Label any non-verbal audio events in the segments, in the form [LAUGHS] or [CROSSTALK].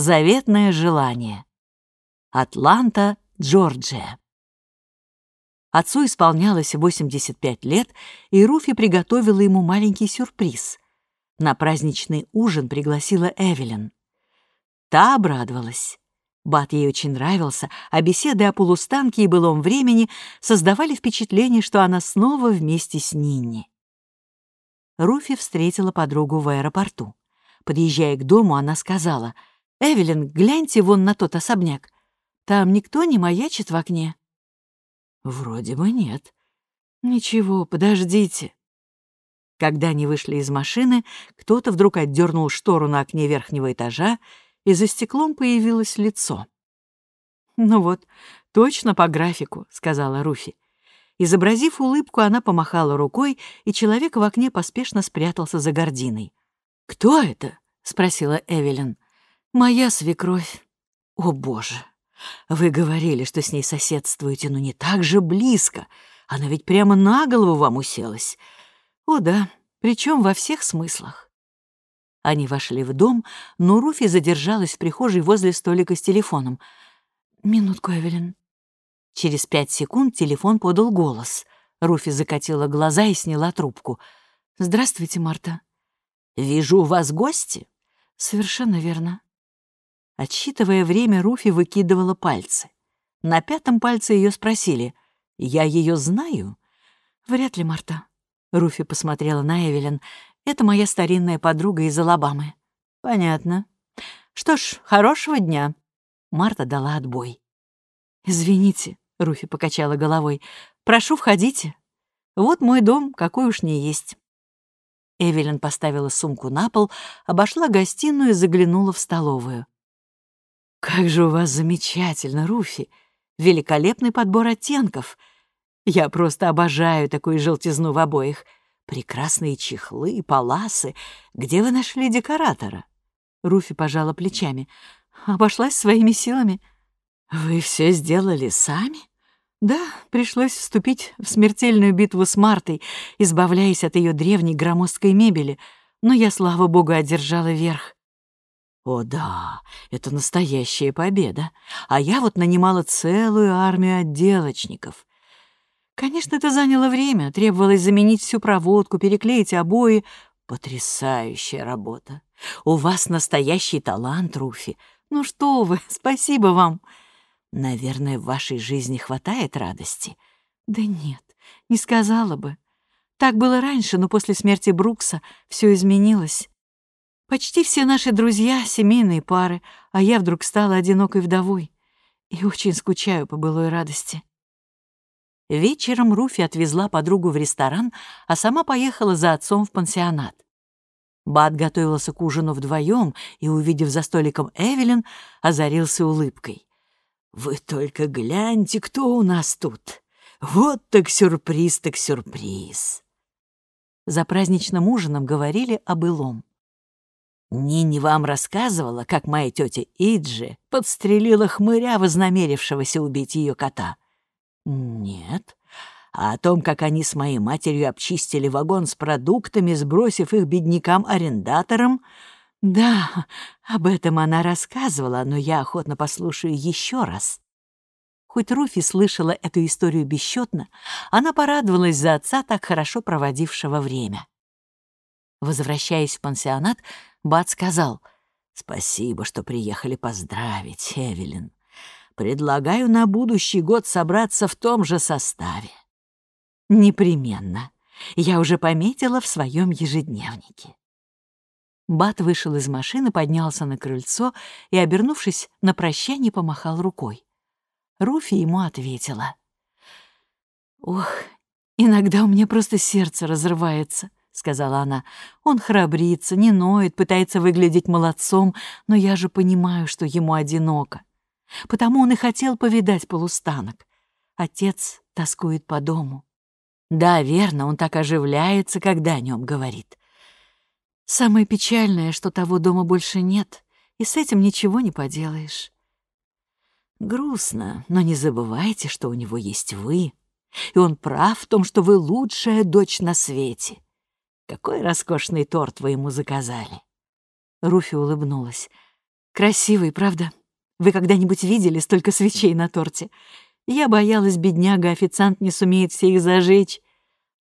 Заветное желание. Атланта, Джорджия. Отцу исполнялось 85 лет, и Руфи приготовила ему маленький сюрприз. На праздничный ужин пригласила Эвелин. Та обрадовалась. Бат ей очень нравился, а беседы о полустанке и былом времени создавали впечатление, что она снова вместе с Нинни. Руфи встретила подругу в аэропорту. Подъезжая к дому, она сказала, «Эвелин, гляньте вон на тот особняк. Там никто не маячит в окне?» «Вроде бы нет». «Ничего, подождите». Когда они вышли из машины, кто-то вдруг отдернул штору на окне верхнего этажа, и за стеклом появилось лицо. «Ну вот, точно по графику», — сказала Руфи. Изобразив улыбку, она помахала рукой, и человек в окне поспешно спрятался за гординой. «Кто это?» — спросила Эвелин. «Моя свекровь». «О, боже! Вы говорили, что с ней соседствуете, но не так же близко. Она ведь прямо на голову вам уселась». «О, да, причем во всех смыслах». Они вошли в дом, но Руфи задержалась в прихожей возле столика с телефоном. «Минутку, Эвелин». Через пять секунд телефон подал голос. Руфи закатила глаза и сняла трубку. «Здравствуйте, Марта». «Вижу, у вас гости?» «Совершенно верно». Отсчитывая время, Руфи выкидывала пальцы. На пятом пальце ее спросили. «Я ее знаю?» «Вряд ли, Марта». Руфи посмотрела на Эвелин. «Это моя старинная подруга из Алабамы». «Понятно. Что ж, хорошего дня». Марта дала отбой. «Извините», — Руфи покачала головой. «Прошу, входите. Вот мой дом, какой уж не есть». Эвелин поставила сумку на пол, обошла гостиную и заглянула в столовую. «Как же у вас замечательно, Руфи! Великолепный подбор оттенков! Я просто обожаю такую желтизну в обоих. Прекрасные чехлы, паласы. Где вы нашли декоратора?» Руфи пожала плечами. «Обошлась своими силами». «Вы все сделали сами?» Да, пришлось вступить в смертельную битву с Мартой, избавляясь от ее древней громоздкой мебели, но я, слава богу, одержала верх. О да, это настоящая победа. А я вот нанимала целую армию отделочников. Конечно, это заняло время, требовалось заменить всю проводку, переклеить обои. Потрясающая работа. У вас настоящий талант, Руфи. Ну что вы, [LAUGHS] спасибо вам. Наверное, в вашей жизни хватает радости? Да нет, не сказала бы. Так было раньше, но после смерти Брукса все изменилось. Почти все наши друзья — семейные пары, а я вдруг стала одинокой вдовой и очень скучаю по былой радости. Вечером Руфи отвезла подругу в ресторан, а сама поехала за отцом в пансионат. Бат готовился к ужину вдвоем и, увидев за столиком Эвелин, озарился улыбкой. Вы только гляньте, кто у нас тут. Вот так сюрприз, так сюрприз. За праздничным ужином говорили о былом. Нини вам рассказывала, как моя тетя Иджи подстрелила хмыря, вознамерившегося убить ее кота? Нет. А о том, как они с моей матерью обчистили вагон с продуктами, сбросив их беднякам-арендаторам — да, об этом она рассказывала, но я охотно послушаю еще раз. Хоть Руфи слышала эту историю бесчетно, она порадовалась за отца, так хорошо проводившего время. Возвращаясь в пансионат, Бат сказал, «Спасибо, что приехали поздравить, Эвелин. Предлагаю на будущий год собраться в том же составе». «Непременно. Я уже пометила в своем ежедневнике». Бат вышел из машины, поднялся на крыльцо и, обернувшись на прощание, помахал рукой. Руфи ему ответила. «Ох, иногда у меня просто сердце разрывается», — сказала она. «Он храбрится, не ноет, пытается выглядеть молодцом, но я же понимаю, что ему одиноко. Потому он и хотел повидать полустанок. Отец тоскует по дому. Да, верно, он так оживляется, когда о нем говорит. Самое печальное, что того дома больше нет, и с этим ничего не поделаешь. Грустно, но не забывайте, что у него есть вы, и он прав в том, что вы лучшая дочь на свете. Какой роскошный торт вы ему заказали. Руфи улыбнулась. Красивый, правда? Вы когда-нибудь видели столько свечей на торте? Я боялась, бедняга, официант не сумеет все их зажечь.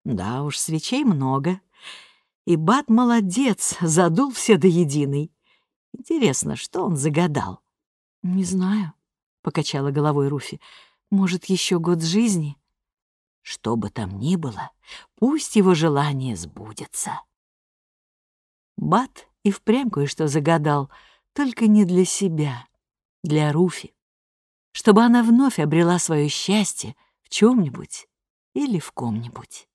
Да уж, свечей много. И Бат молодец, задул все до единой. Интересно, что он загадал? Не знаю, — покачала головой Руфи. Может, еще год жизни? Что бы там ни было, пусть его желание сбудется. Бат и впрямь кое-что загадал, только не для себя, для Руфи, чтобы она вновь обрела свое счастье в чем-нибудь или в ком-нибудь.